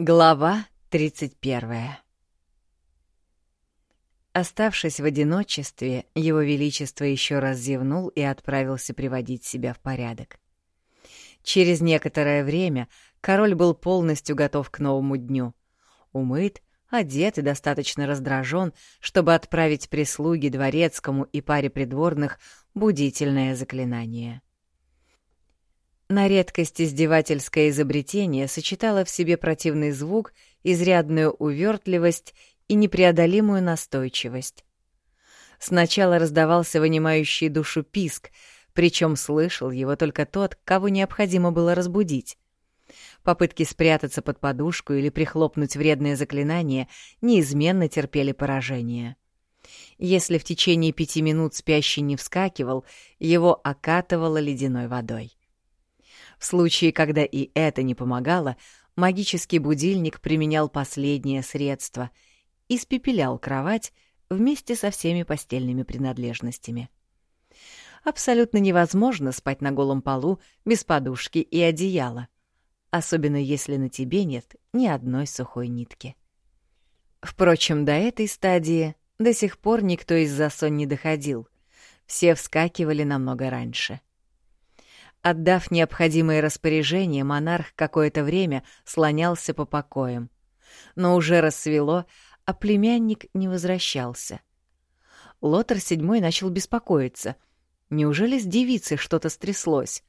Глава 31 Оставшись в одиночестве, Его Величество еще раз зевнул и отправился приводить себя в порядок. Через некоторое время король был полностью готов к новому дню. Умыт, одет и достаточно раздражен, чтобы отправить прислуге дворецкому и паре придворных будительное заклинание. На редкость издевательское изобретение сочетало в себе противный звук, изрядную увертливость и непреодолимую настойчивость. Сначала раздавался вынимающий душу писк, причем слышал его только тот, кого необходимо было разбудить. Попытки спрятаться под подушку или прихлопнуть вредное заклинание неизменно терпели поражение. Если в течение пяти минут спящий не вскакивал, его окатывало ледяной водой. В случае, когда и это не помогало, магический будильник применял последнее средство — испепелял кровать вместе со всеми постельными принадлежностями. Абсолютно невозможно спать на голом полу без подушки и одеяла, особенно если на тебе нет ни одной сухой нитки. Впрочем, до этой стадии до сих пор никто из-за сон не доходил, все вскакивали намного раньше — Отдав необходимые распоряжения, монарх какое-то время слонялся по покоям. Но уже рассвело, а племянник не возвращался. Лотар седьмой начал беспокоиться. Неужели с девицей что-то стряслось?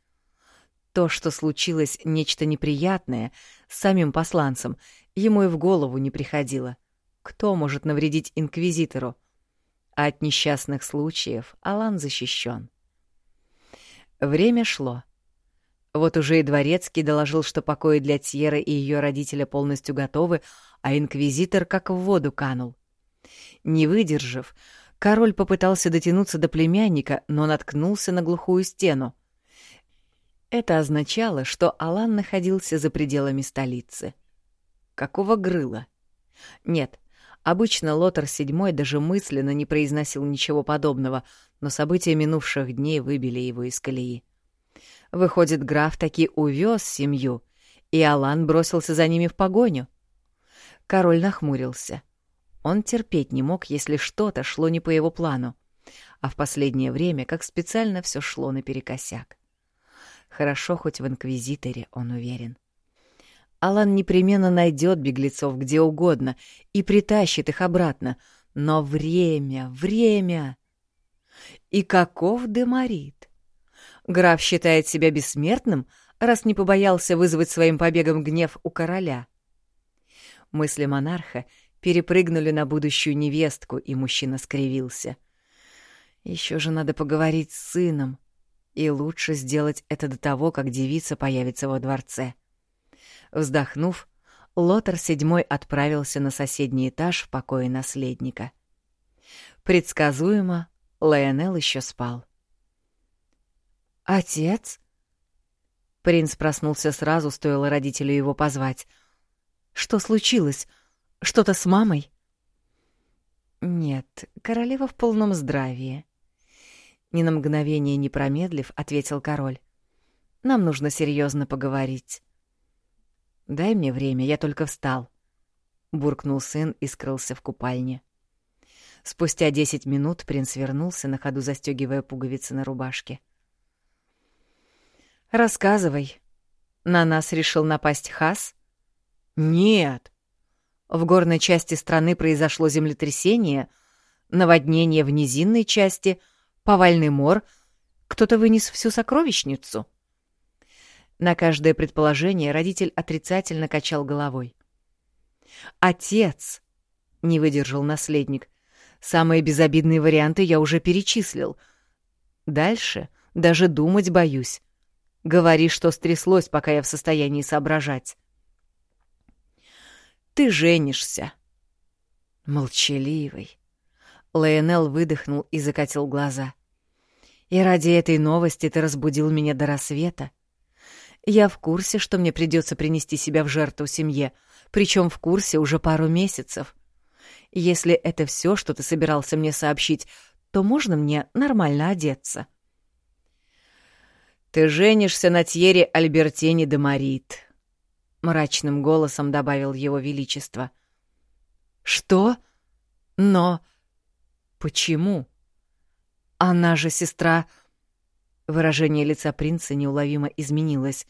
То, что случилось нечто неприятное с самим посланцем, ему и в голову не приходило. Кто может навредить инквизитору? А от несчастных случаев Алан защищен. Время шло. Вот уже и Дворецкий доложил, что покои для Тьеры и ее родителя полностью готовы, а инквизитор как в воду канул. Не выдержав, король попытался дотянуться до племянника, но наткнулся на глухую стену. Это означало, что Алан находился за пределами столицы. Какого грыла? Нет, обычно Лотар VII даже мысленно не произносил ничего подобного, но события минувших дней выбили его из колеи. Выходит, граф таки увез семью, и Алан бросился за ними в погоню. Король нахмурился. Он терпеть не мог, если что-то шло не по его плану, а в последнее время как специально все шло наперекосяк. Хорошо, хоть в Инквизиторе он уверен. Алан непременно найдет беглецов где угодно и притащит их обратно, но время, время... И каков Демарит? Граф считает себя бессмертным, раз не побоялся вызвать своим побегом гнев у короля. Мысли монарха перепрыгнули на будущую невестку, и мужчина скривился. Еще же надо поговорить с сыном, и лучше сделать это до того, как девица появится во дворце. Вздохнув, Лотар седьмой отправился на соседний этаж в покое наследника. Предсказуемо, Лайонел еще спал. «Отец?» Принц проснулся сразу, стоило родителю его позвать. «Что случилось? Что-то с мамой?» «Нет, королева в полном здравии». Ни на мгновение не промедлив, ответил король. «Нам нужно серьезно поговорить». «Дай мне время, я только встал», — буркнул сын и скрылся в купальне. Спустя десять минут принц вернулся, на ходу застегивая пуговицы на рубашке. «Рассказывай. На нас решил напасть Хас?» «Нет». В горной части страны произошло землетрясение, наводнение в низинной части, повальный мор. Кто-то вынес всю сокровищницу. На каждое предположение родитель отрицательно качал головой. «Отец!» — не выдержал наследник. «Самые безобидные варианты я уже перечислил. Дальше даже думать боюсь. Говори, что стряслось, пока я в состоянии соображать. Ты женишься. Молчаливый. Лейонел выдохнул и закатил глаза. И ради этой новости ты разбудил меня до рассвета. Я в курсе, что мне придется принести себя в жертву семье, причем в курсе уже пару месяцев. Если это все, что ты собирался мне сообщить, то можно мне нормально одеться?» Ты женишься на Тьере Альбертине де Марит. — мрачным голосом добавил его величество. «Что? Но... Почему? Она же сестра...» Выражение лица принца неуловимо изменилось.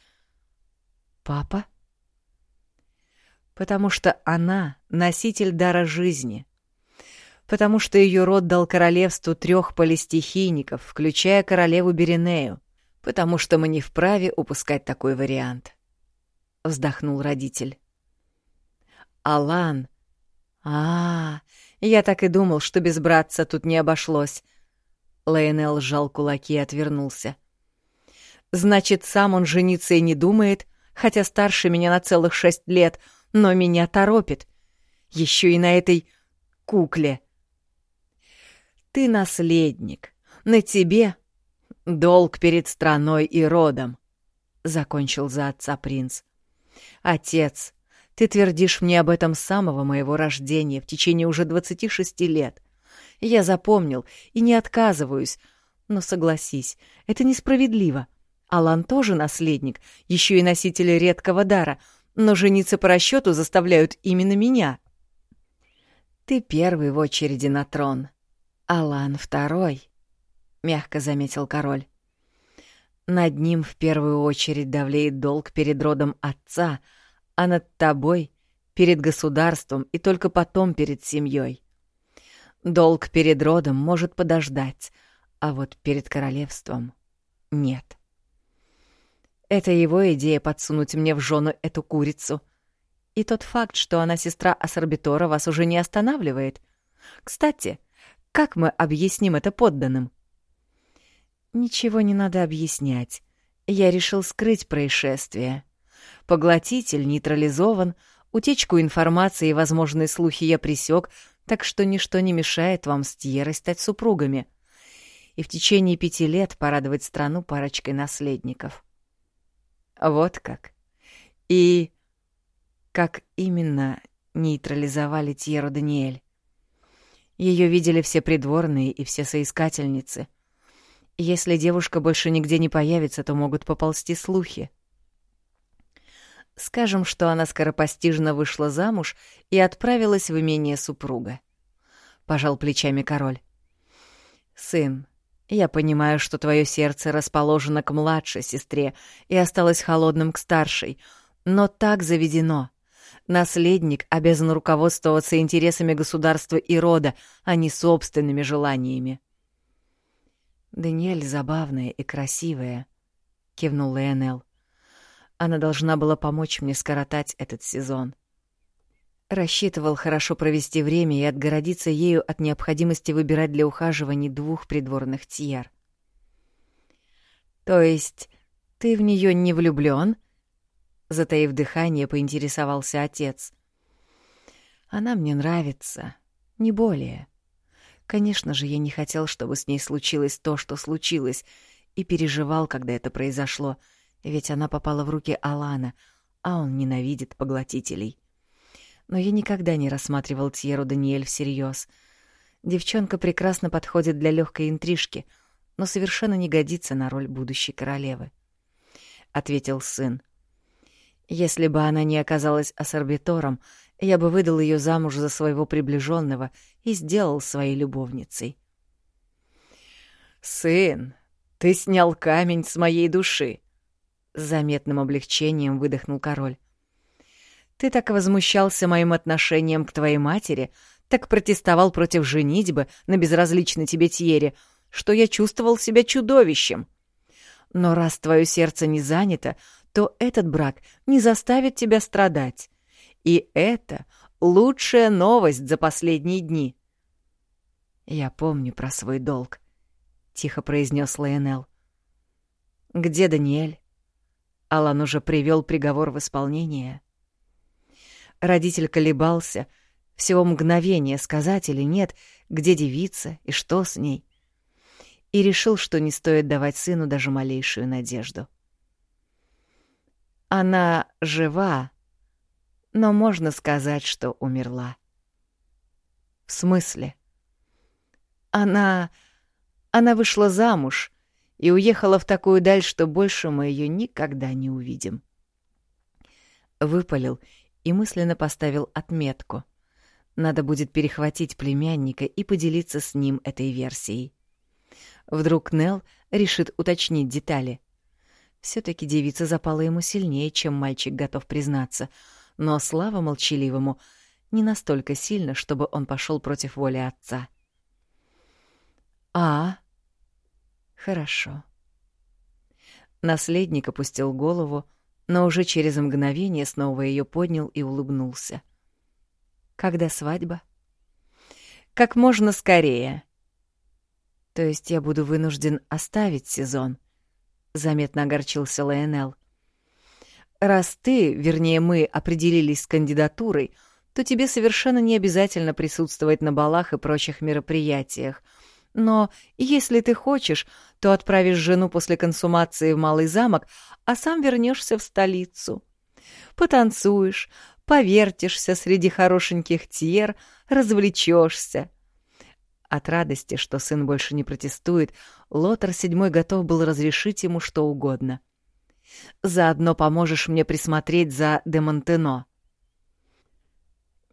«Папа?» «Потому что она — носитель дара жизни. Потому что ее род дал королевству трех полистихийников, включая королеву Беренею. Потому что мы не вправе упускать такой вариант», — вздохнул родитель. «Алан...» «А, я так и думал, что без братца тут не обошлось. Лейнел сжал кулаки и отвернулся. «Значит, сам он жениться и не думает, хотя старше меня на целых шесть лет, но меня торопит. Еще и на этой кукле. Ты наследник. На тебе долг перед страной и родом», — закончил за отца принц. «Отец, ты твердишь мне об этом с самого моего рождения в течение уже двадцати шести лет. Я запомнил и не отказываюсь. Но согласись, это несправедливо. Алан тоже наследник, еще и носитель редкого дара, но жениться по расчету заставляют именно меня. Ты первый в очереди на трон. Алан второй, — мягко заметил король. Над ним в первую очередь давлеет долг перед родом отца, а над тобой — перед государством и только потом перед семьей. Долг перед родом может подождать, а вот перед королевством — нет. Это его идея подсунуть мне в жену эту курицу. И тот факт, что она сестра Ассорбитора, вас уже не останавливает. Кстати, как мы объясним это подданным? Ничего не надо объяснять. Я решил скрыть происшествие. Поглотитель нейтрализован, утечку информации и возможные слухи я присек, так что ничто не мешает вам с Тьерой стать супругами и в течение пяти лет порадовать страну парочкой наследников. Вот как. И как именно нейтрализовали Тьеру Даниэль? Ее видели все придворные и все соискательницы. Если девушка больше нигде не появится, то могут поползти слухи. Скажем, что она скоропостижно вышла замуж и отправилась в имение супруга. Пожал плечами король. Сын, я понимаю, что твое сердце расположено к младшей сестре и осталось холодным к старшей, но так заведено. Наследник обязан руководствоваться интересами государства и рода, а не собственными желаниями. «Даниэль забавная и красивая», — кивнул Леонел. Она должна была помочь мне скоротать этот сезон. Рассчитывал хорошо провести время и отгородиться ею от необходимости выбирать для ухаживаний двух придворных тьер. «То есть ты в нее не влюблен? Затаив дыхание, поинтересовался отец. «Она мне нравится, не более. Конечно же, я не хотел, чтобы с ней случилось то, что случилось, и переживал, когда это произошло — ведь она попала в руки Алана, а он ненавидит поглотителей. Но я никогда не рассматривал Тьеру Даниэль всерьез. Девчонка прекрасно подходит для легкой интрижки, но совершенно не годится на роль будущей королевы. Ответил сын. Если бы она не оказалась ассорбитором, я бы выдал ее замуж за своего приближенного и сделал своей любовницей. «Сын, ты снял камень с моей души», с заметным облегчением выдохнул король. «Ты так возмущался моим отношением к твоей матери, так протестовал против женитьбы на безразличной тебе Тьере, что я чувствовал себя чудовищем. Но раз твое сердце не занято, то этот брак не заставит тебя страдать. И это лучшая новость за последние дни». «Я помню про свой долг», — тихо произнес Лайонел. «Где Даниэль?» Алан уже привел приговор в исполнение. Родитель колебался, всего мгновение сказать или нет, где девица и что с ней, и решил, что не стоит давать сыну даже малейшую надежду. Она жива, но можно сказать, что умерла. В смысле? Она... Она вышла замуж и уехала в такую даль, что больше мы ее никогда не увидим. выпалил и мысленно поставил отметку. Надо будет перехватить племянника и поделиться с ним этой версией. Вдруг Нел решит уточнить детали. все таки девица запала ему сильнее, чем мальчик готов признаться, но слава молчаливому не настолько сильно, чтобы он пошел против воли отца. «А, хорошо». Наследник опустил голову, но уже через мгновение снова ее поднял и улыбнулся. «Когда свадьба?» «Как можно скорее», то есть я буду вынужден оставить сезон, заметно огорчился Лайонел. Раз ты, вернее, мы определились с кандидатурой, то тебе совершенно не обязательно присутствовать на балах и прочих мероприятиях. Но если ты хочешь, то отправишь жену после консумации в Малый замок, а сам вернешься в столицу. Потанцуешь, повертишься среди хорошеньких тьер, развлечешься. От радости, что сын больше не протестует, Лотар седьмой готов был разрешить ему что угодно. «Заодно поможешь мне присмотреть за Демонтено».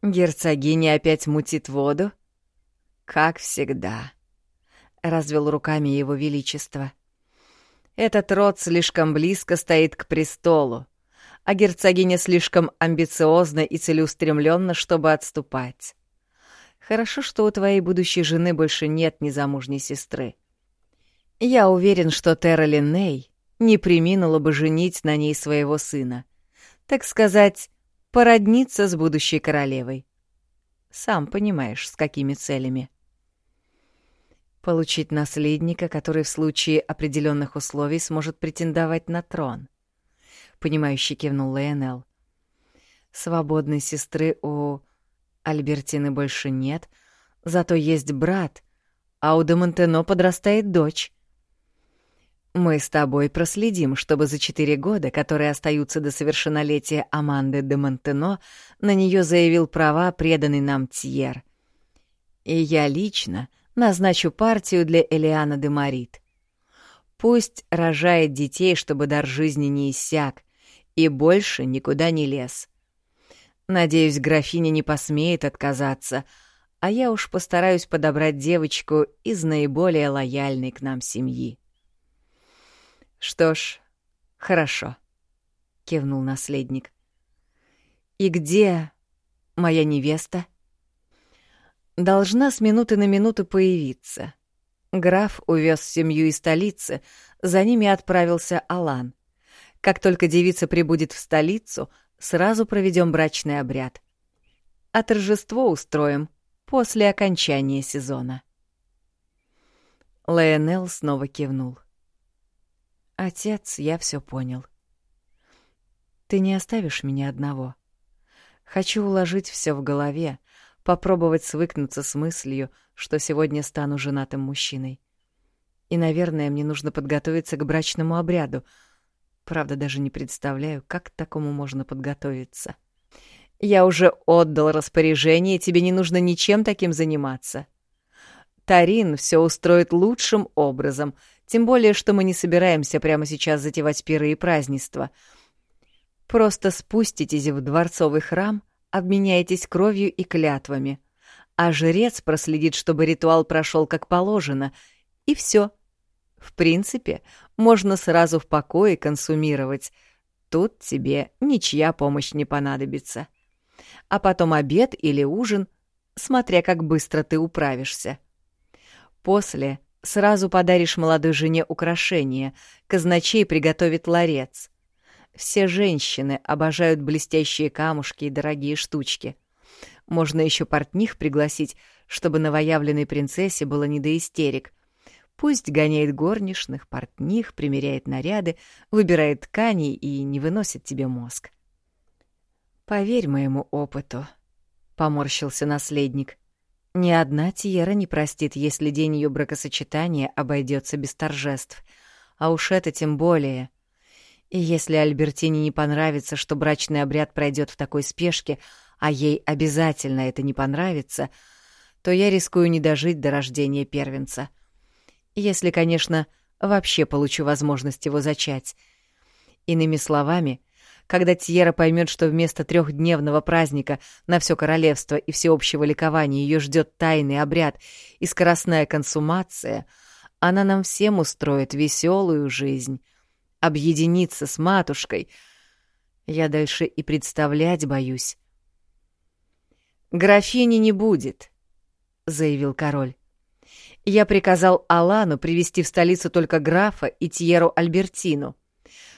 «Герцогиня опять мутит воду?» «Как всегда», — развел руками его величество. «Этот род слишком близко стоит к престолу, а герцогиня слишком амбициозна и целеустремленна, чтобы отступать. Хорошо, что у твоей будущей жены больше нет незамужней сестры. Я уверен, что Терра Линней не приминула бы женить на ней своего сына. Так сказать, породниться с будущей королевой. Сам понимаешь, с какими целями. Получить наследника, который в случае определенных условий сможет претендовать на трон. Понимающе кивнул Лейонел. Свободной сестры у Альбертины больше нет, зато есть брат, а у Демонтено подрастает дочь. Мы с тобой проследим, чтобы за четыре года, которые остаются до совершеннолетия Аманды де Монтено, на нее заявил права преданный нам Тьер. И я лично назначу партию для Элиана де Марит. Пусть рожает детей, чтобы дар жизни не иссяк, и больше никуда не лез. Надеюсь, графиня не посмеет отказаться, а я уж постараюсь подобрать девочку из наиболее лояльной к нам семьи. Что ж, хорошо, кивнул наследник. И где моя невеста? Должна с минуты на минуту появиться. Граф увез семью из столицы, за ними отправился Алан. Как только девица прибудет в столицу — сразу проведем брачный обряд. А торжество устроим после окончания сезона. Лайонел снова кивнул. «Отец, я все понял. Ты не оставишь меня одного. Хочу уложить все в голове, попробовать свыкнуться с мыслью, что сегодня стану женатым мужчиной. И, наверное, мне нужно подготовиться к брачному обряду — Правда, даже не представляю, как к такому можно подготовиться. Я уже отдал распоряжение, тебе не нужно ничем таким заниматься. Тарин все устроит лучшим образом, тем более, что мы не собираемся прямо сейчас затевать пиры и празднества. Просто спуститесь в дворцовый храм, обменяетесь кровью и клятвами, а жрец проследит, чтобы ритуал прошел как положено, и все. В принципе, можно сразу в покое консумировать. Тут тебе ничья помощь не понадобится. А потом обед или ужин, смотря как быстро ты управишься. После сразу подаришь молодой жене украшение, казначей приготовит ларец. Все женщины обожают блестящие камушки и дорогие штучки. Можно еще портних пригласить, чтобы новоявленной принцессе было не до истерик, Пусть гоняет горничных, портних, примеряет наряды, выбирает ткани и не выносит тебе мозг. «Поверь моему опыту», — поморщился наследник. «Ни одна Тиера не простит, если день ее бракосочетания обойдется без торжеств. А уж это тем более. И если Альбертине не понравится, что брачный обряд пройдет в такой спешке, а ей обязательно это не понравится, то я рискую не дожить до рождения первенца». Если, конечно, вообще получу возможность его зачать. Иными словами, когда Тьера поймет, что вместо трехдневного праздника на все королевство и всеобщего ликования ее ждет тайный обряд и скоростная консумация, она нам всем устроит веселую жизнь, объединиться с матушкой. Я дальше и представлять боюсь. «Графини не будет», — заявил король. «Я приказал Алану привести в столицу только графа и Тьеру Альбертину.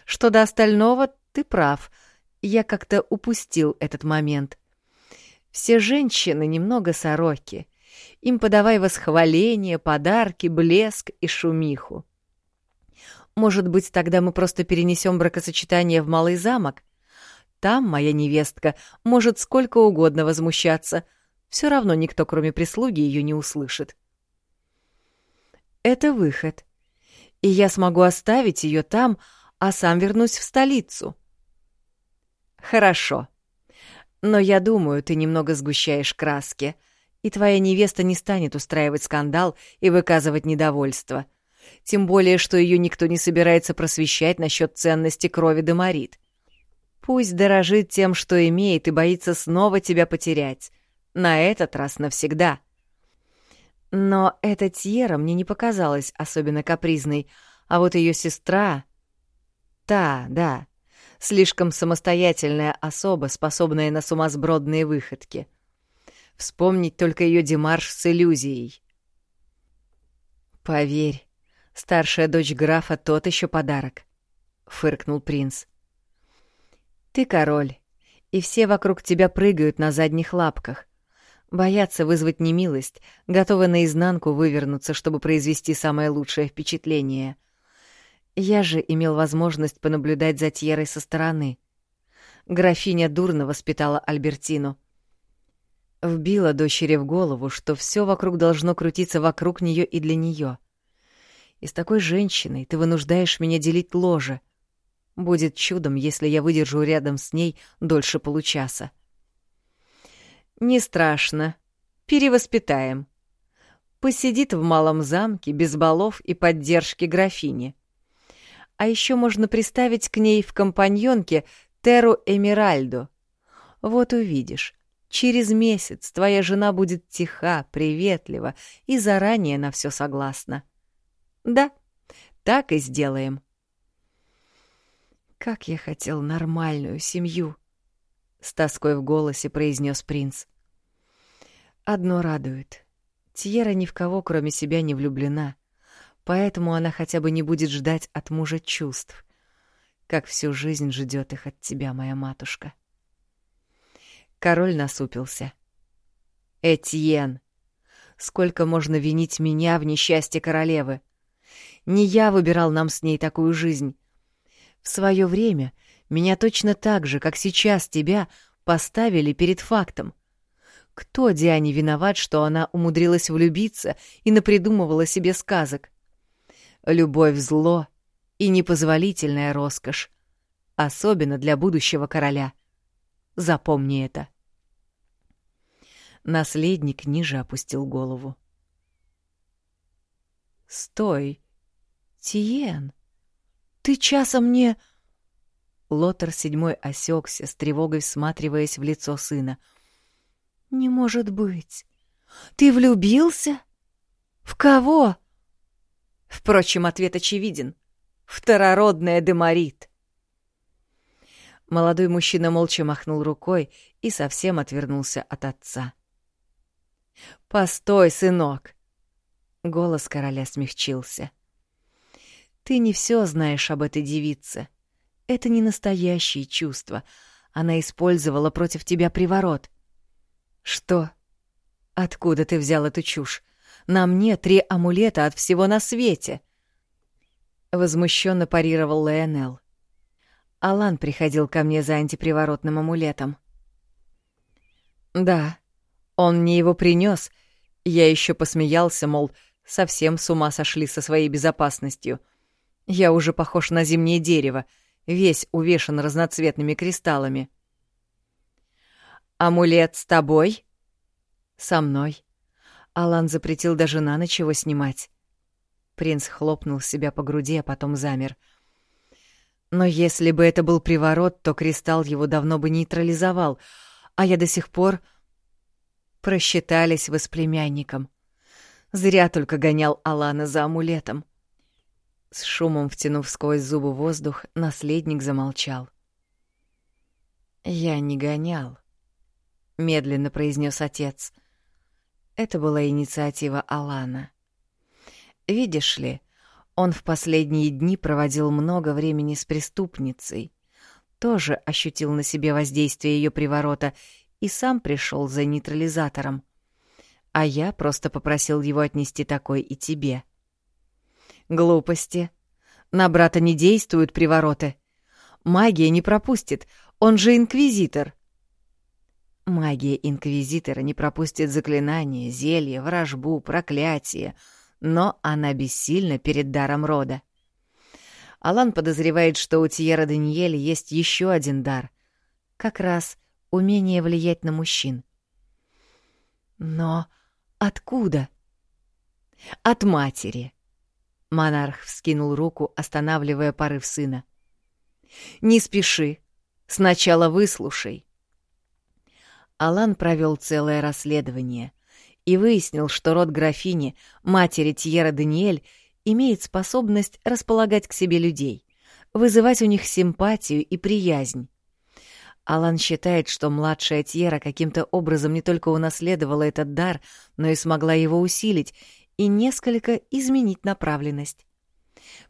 Что до остального, ты прав. Я как-то упустил этот момент. Все женщины немного сороки. Им подавай восхваление, подарки, блеск и шумиху. Может быть, тогда мы просто перенесем бракосочетание в Малый замок? Там моя невестка может сколько угодно возмущаться. Все равно никто, кроме прислуги, ее не услышит. Это выход. И я смогу оставить ее там, а сам вернусь в столицу. Хорошо. Но я думаю, ты немного сгущаешь краски, и твоя невеста не станет устраивать скандал и выказывать недовольство. Тем более, что ее никто не собирается просвещать насчет ценности крови Демарит. Пусть дорожит тем, что имеет, и боится снова тебя потерять. На этот раз навсегда. Но эта Тьера мне не показалась особенно капризной, а вот ее сестра... Та, да, слишком самостоятельная особа, способная на сумасбродные выходки. Вспомнить только ее демарш с иллюзией. «Поверь, старшая дочь графа тот еще подарок», — фыркнул принц. «Ты король, и все вокруг тебя прыгают на задних лапках. Боятся вызвать немилость, готовы наизнанку вывернуться, чтобы произвести самое лучшее впечатление — я же имел возможность понаблюдать за Тьерой со стороны. Графиня дурно воспитала Альбертину. Вбила дочери в голову, что все вокруг должно крутиться вокруг нее и для нее. И с такой женщиной ты вынуждаешь меня делить ложе. Будет чудом, если я выдержу рядом с ней дольше получаса. Не страшно. Перевоспитаем. Посидит в малом замке без балов и поддержки графини. А еще можно приставить к ней в компаньонке Теру Эмиральду. Вот увидишь, через месяц твоя жена будет тиха, приветлива и заранее на все согласна. Да, так и сделаем. Как я хотел нормальную семью, с тоской в голосе произнес принц. Одно радует. Тьера ни в кого, кроме себя, не влюблена поэтому она хотя бы не будет ждать от мужа чувств, как всю жизнь ждет их от тебя, моя матушка. Король насупился. Этьен, сколько можно винить меня в несчастье королевы? Не я выбирал нам с ней такую жизнь. В свое время меня точно так же, как сейчас тебя, поставили перед фактом. Кто Диане виноват, что она умудрилась влюбиться и напридумывала себе сказок? Любовь — зло и непозволительная роскошь, особенно для будущего короля. Запомни это. Наследник ниже опустил голову. «Стой! Тиен! Ты часом не...» Лотер седьмой осекся, с тревогой всматриваясь в лицо сына. «Не может быть! Ты влюбился? В кого?» Впрочем, ответ очевиден. Второродная Деморит. Молодой мужчина молча махнул рукой и совсем отвернулся от отца. «Постой, сынок!» Голос короля смягчился. «Ты не все знаешь об этой девице. Это не настоящие чувства. Она использовала против тебя приворот». «Что? Откуда ты взял эту чушь? На мне три амулета от всего на свете. Возмущенно парировал Леонел. Алан приходил ко мне за антиприворотным амулетом. Да, он мне его принес. Я еще посмеялся, мол, совсем с ума сошли со своей безопасностью. Я уже похож на зимнее дерево, весь увешан разноцветными кристаллами. «Амулет с тобой?» «Со мной», Алан запретил даже на ночь его снимать. Принц хлопнул себя по груди, а потом замер. Но если бы это был приворот, то кристалл его давно бы нейтрализовал, а я до сих пор... Просчитались с племянником. Зря только гонял Алана за амулетом. С шумом втянув сквозь зубы воздух, наследник замолчал. «Я не гонял», — медленно произнес отец. Это была инициатива Алана. «Видишь ли, он в последние дни проводил много времени с преступницей, тоже ощутил на себе воздействие ее приворота и сам пришел за нейтрализатором. А я просто попросил его отнести такой и тебе. Глупости. На брата не действуют привороты. Магия не пропустит, он же инквизитор. Магия инквизитора не пропустит заклинания, зелья, вражбу, проклятие — но она бессильна перед даром рода. Алан подозревает, что у Тьера Даниэля есть еще один дар. Как раз умение влиять на мужчин. Но откуда? От матери. Монарх вскинул руку, останавливая порыв сына. Не спеши. Сначала выслушай. Алан провел целое расследование и выяснил, что род графини, матери Тьера Даниэль, имеет способность располагать к себе людей, вызывать у них симпатию и приязнь. Алан считает, что младшая Тьера каким-то образом не только унаследовала этот дар, но и смогла его усилить и несколько изменить направленность.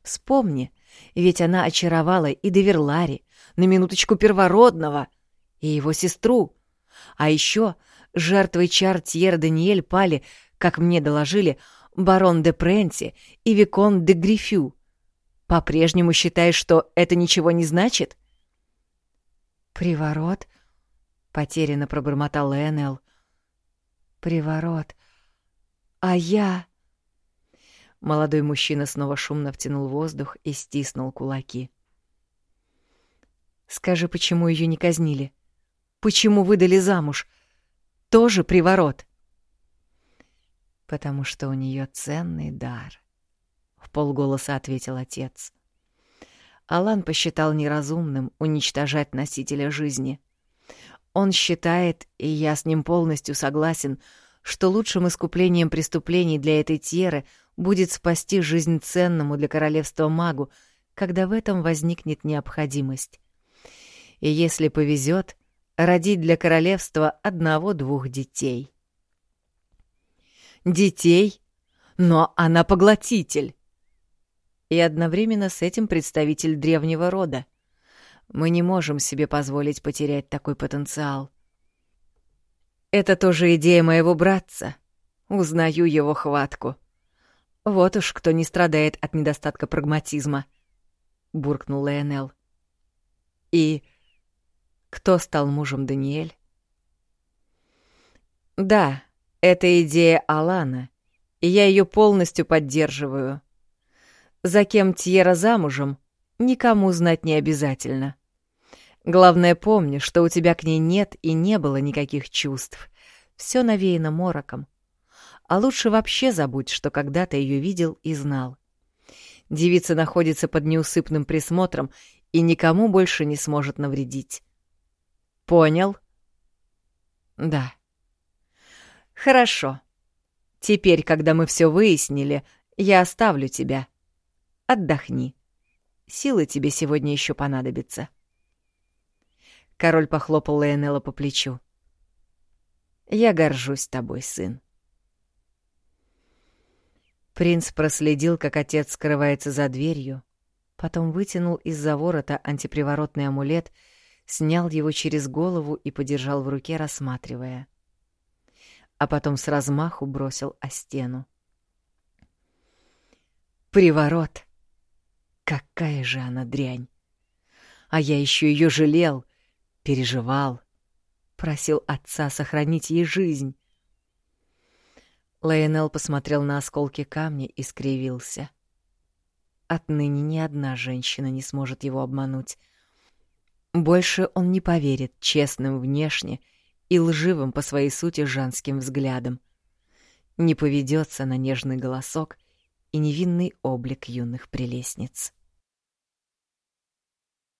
Вспомни, ведь она очаровала и Деверлари, на минуточку первородного, и его сестру, а еще Жертвой чар Тьер Даниэль пали, как мне доложили, барон де Пренти и Викон де Грифю. По-прежнему считаешь, что это ничего не значит? «Приворот?» — потерянно пробормотал Энел. «Приворот. А я...» Молодой мужчина снова шумно втянул воздух и стиснул кулаки. «Скажи, почему ее не казнили? Почему выдали замуж? тоже приворот. Потому что у нее ценный дар, в полголоса ответил отец. Алан посчитал неразумным уничтожать носителя жизни. Он считает, и я с ним полностью согласен, что лучшим искуплением преступлений для этой Тьеры будет спасти жизнь ценному для королевства магу, когда в этом возникнет необходимость. И если повезет, родить для королевства одного-двух детей. Детей? Но она поглотитель. И одновременно с этим представитель древнего рода. Мы не можем себе позволить потерять такой потенциал. Это тоже идея моего братца. Узнаю его хватку. Вот уж кто не страдает от недостатка прагматизма, — буркнул Лионел. И кто стал мужем Даниэль? Да, это идея Алана, и я ее полностью поддерживаю. За кем Тьера замужем, никому знать не обязательно. Главное, помни, что у тебя к ней нет и не было никаких чувств. Все навеяно мороком. А лучше вообще забудь, что когда-то ее видел и знал. Девица находится под неусыпным присмотром и никому больше не сможет навредить. Понял? Да. Хорошо. Теперь, когда мы все выяснили, я оставлю тебя. Отдохни. Силы тебе сегодня еще понадобятся. Король похлопал Лейонелла по плечу. Я горжусь тобой, сын. Принц проследил, как отец скрывается за дверью, потом вытянул из-за ворота антиприворотный амулет — снял его через голову и подержал в руке, рассматривая. А потом с размаху бросил о стену. Приворот! Какая же она дрянь! А я еще ее жалел, переживал, просил отца сохранить ей жизнь. Лайонел посмотрел на осколки камня и скривился. Отныне ни одна женщина не сможет его обмануть, больше он не поверит честным внешне и лживым по своей сути женским взглядам. Не поведется на нежный голосок и невинный облик юных прелестниц.